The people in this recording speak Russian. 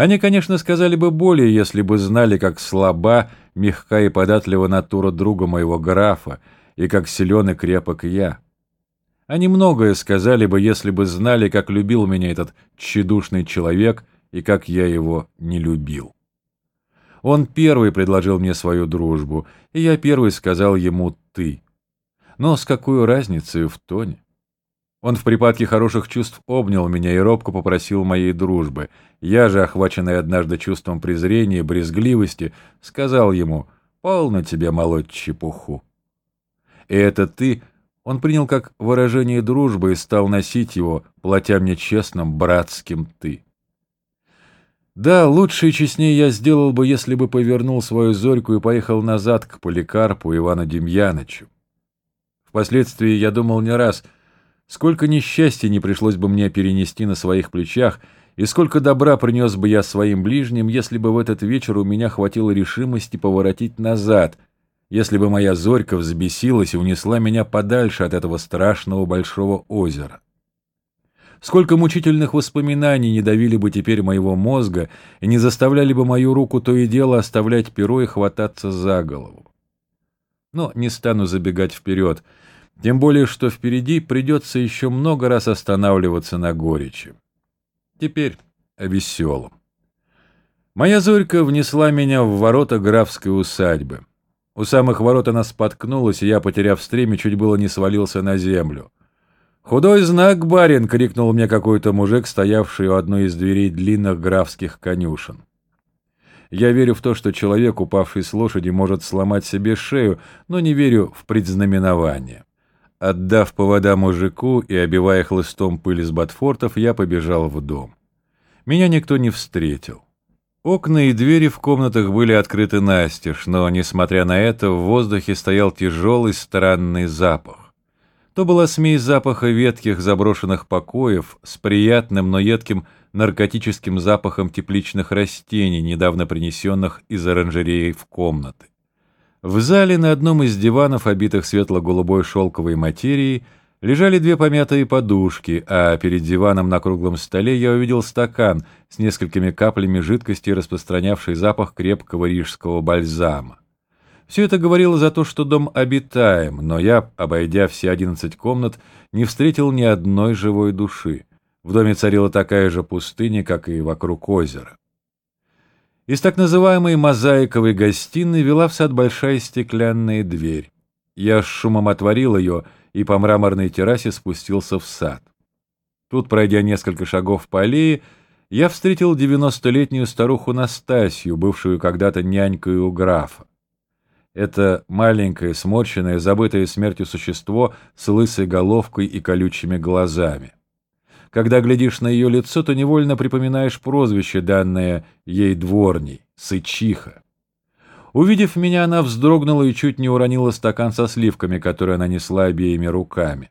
Они, конечно, сказали бы более, если бы знали, как слаба, мягка и податлива натура друга моего графа, и как силен и крепок я. Они многое сказали бы, если бы знали, как любил меня этот тщедушный человек и как я его не любил. Он первый предложил мне свою дружбу, и я первый сказал ему «ты». Но с какой разницей в тоне? Он в припадке хороших чувств обнял меня и робко попросил моей дружбы. Я же, охваченный однажды чувством презрения, брезгливости, сказал ему «Полно тебе молоть чепуху». И это «ты» он принял как выражение дружбы и стал носить его, платя мне честным братским «ты». Да, лучше и честнее я сделал бы, если бы повернул свою зорьку и поехал назад к Поликарпу Ивану Демьянычу. Впоследствии я думал не раз, сколько несчастья не пришлось бы мне перенести на своих плечах, и сколько добра принес бы я своим ближним, если бы в этот вечер у меня хватило решимости поворотить назад — если бы моя зорька взбесилась и унесла меня подальше от этого страшного большого озера. Сколько мучительных воспоминаний не давили бы теперь моего мозга и не заставляли бы мою руку то и дело оставлять перо и хвататься за голову. Но не стану забегать вперед, тем более, что впереди придется еще много раз останавливаться на горечи. Теперь о веселом. Моя Зорька внесла меня в ворота графской усадьбы. У самых ворот она споткнулась, и я, потеряв стремя, чуть было не свалился на землю. «Худой знак, барин!» — крикнул мне какой-то мужик, стоявший у одной из дверей длинных графских конюшен. Я верю в то, что человек, упавший с лошади, может сломать себе шею, но не верю в предзнаменование. Отдав повода мужику и обивая хлыстом пыль из ботфортов, я побежал в дом. Меня никто не встретил. Окна и двери в комнатах были открыты настежь, но, несмотря на это, в воздухе стоял тяжелый странный запах. То была смесь запаха ветких заброшенных покоев с приятным, но едким наркотическим запахом тепличных растений, недавно принесенных из оранжереи в комнаты. В зале на одном из диванов, обитых светло-голубой шелковой материей, Лежали две помятые подушки, а перед диваном на круглом столе я увидел стакан с несколькими каплями жидкости, распространявший запах крепкого рижского бальзама. Все это говорило за то, что дом обитаем, но я, обойдя все одиннадцать комнат, не встретил ни одной живой души. В доме царила такая же пустыня, как и вокруг озера. Из так называемой мозаиковой гостиной вела в сад большая стеклянная дверь. Я с шумом отворил ее — и по мраморной террасе спустился в сад. Тут, пройдя несколько шагов по аллее, я встретил девяностолетнюю старуху Настасью, бывшую когда-то нянькой у графа. Это маленькое, сморщенное, забытое смертью существо с лысой головкой и колючими глазами. Когда глядишь на ее лицо, то невольно припоминаешь прозвище, данное ей дворней — Сычиха. Увидев меня, она вздрогнула и чуть не уронила стакан со сливками, который она несла обеими руками.